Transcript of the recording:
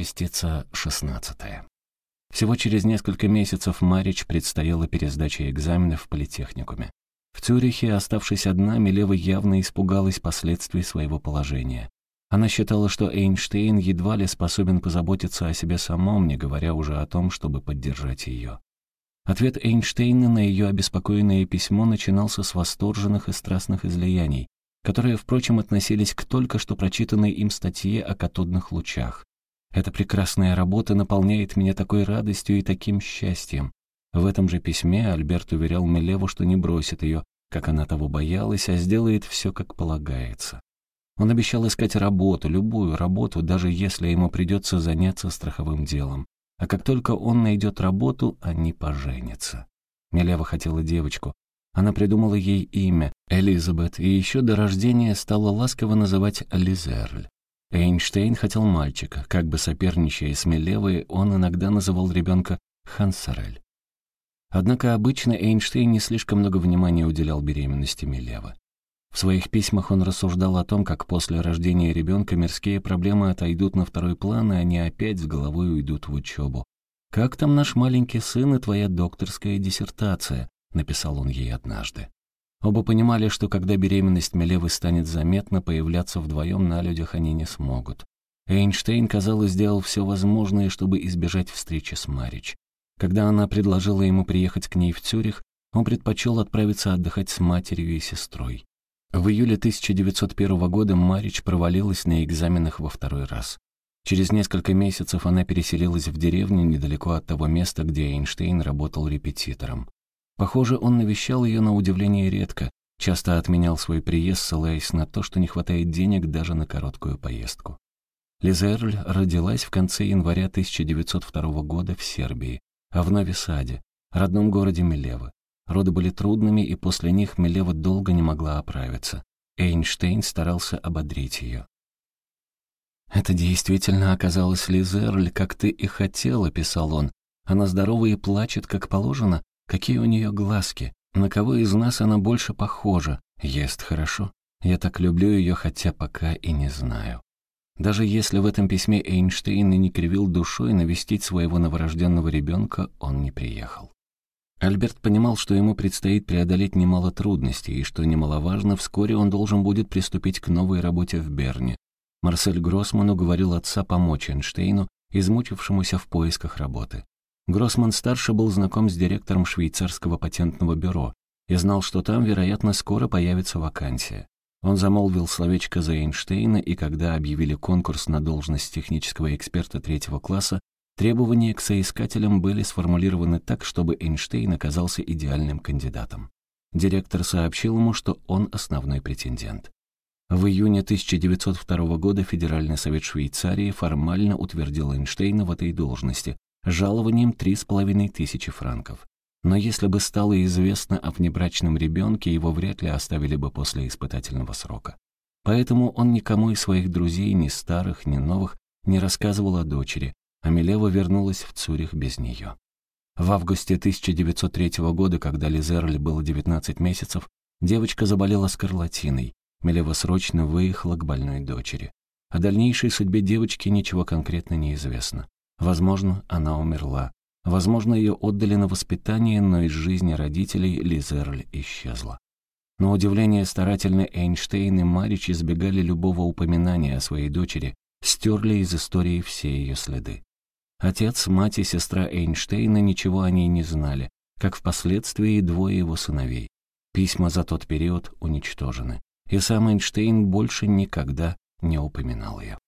Частица 16. Всего через несколько месяцев Марич предстояла пересдача экзаменов в политехникуме. В Цюрихе, оставшись одна, Милева явно испугалась последствий своего положения. Она считала, что Эйнштейн едва ли способен позаботиться о себе самом, не говоря уже о том, чтобы поддержать ее. Ответ Эйнштейна на ее обеспокоенное письмо начинался с восторженных и страстных излияний, которые, впрочем, относились к только что прочитанной им статье о катодных лучах. «Эта прекрасная работа наполняет меня такой радостью и таким счастьем». В этом же письме Альберт уверял Милеву, что не бросит ее, как она того боялась, а сделает все, как полагается. Он обещал искать работу, любую работу, даже если ему придется заняться страховым делом. А как только он найдет работу, они поженятся. Милева хотела девочку. Она придумала ей имя — Элизабет, и еще до рождения стала ласково называть Лизерль. Эйнштейн хотел мальчика. Как бы соперничая с Милевой, он иногда называл ребенка Хансарель. Однако обычно Эйнштейн не слишком много внимания уделял беременности Милевы. В своих письмах он рассуждал о том, как после рождения ребенка мирские проблемы отойдут на второй план, и они опять с головой уйдут в учебу. «Как там наш маленький сын и твоя докторская диссертация?» — написал он ей однажды. Оба понимали, что когда беременность Мелевы станет заметна, появляться вдвоем на людях они не смогут. Эйнштейн, казалось, сделал все возможное, чтобы избежать встречи с Марич. Когда она предложила ему приехать к ней в Цюрих, он предпочел отправиться отдыхать с матерью и сестрой. В июле 1901 года Марич провалилась на экзаменах во второй раз. Через несколько месяцев она переселилась в деревню недалеко от того места, где Эйнштейн работал репетитором. Похоже, он навещал ее на удивление редко, часто отменял свой приезд, ссылаясь на то, что не хватает денег даже на короткую поездку. Лизерль родилась в конце января 1902 года в Сербии, а в Нови-Саде, родном городе Милевы. Роды были трудными, и после них Милева долго не могла оправиться. Эйнштейн старался ободрить ее. «Это действительно оказалась Лизерль, как ты и хотела», — писал он. «Она здорова и плачет, как положено. Какие у нее глазки. На кого из нас она больше похожа? Ест хорошо. Я так люблю ее, хотя пока и не знаю». Даже если в этом письме Эйнштейн и не кривил душой, навестить своего новорожденного ребенка он не приехал. Альберт понимал, что ему предстоит преодолеть немало трудностей, и, что немаловажно, вскоре он должен будет приступить к новой работе в Берне. Марсель Гроссман уговорил отца помочь Эйнштейну, измучившемуся в поисках работы. Гроссман-старший был знаком с директором швейцарского патентного бюро и знал, что там, вероятно, скоро появится вакансия. Он замолвил словечко за Эйнштейна, и когда объявили конкурс на должность технического эксперта третьего класса, Требования к соискателям были сформулированы так, чтобы Эйнштейн оказался идеальным кандидатом. Директор сообщил ему, что он основной претендент. В июне 1902 года Федеральный совет Швейцарии формально утвердил Эйнштейна в этой должности жалованием 3,5 тысячи франков. Но если бы стало известно о внебрачном ребенке, его вряд ли оставили бы после испытательного срока. Поэтому он никому из своих друзей, ни старых, ни новых, не рассказывал о дочери, а Милева вернулась в Цюрих без нее. В августе 1903 года, когда Лизерль было 19 месяцев, девочка заболела скарлатиной. Милева срочно выехала к больной дочери. О дальнейшей судьбе девочки ничего конкретно не известно. Возможно, она умерла. Возможно, ее отдали на воспитание, но из жизни родителей Лизерль исчезла. На удивление старательно Эйнштейн и Марич избегали любого упоминания о своей дочери, стерли из истории все ее следы. Отец, мать и сестра Эйнштейна ничего о ней не знали, как впоследствии двое его сыновей. Письма за тот период уничтожены, и сам Эйнштейн больше никогда не упоминал ее.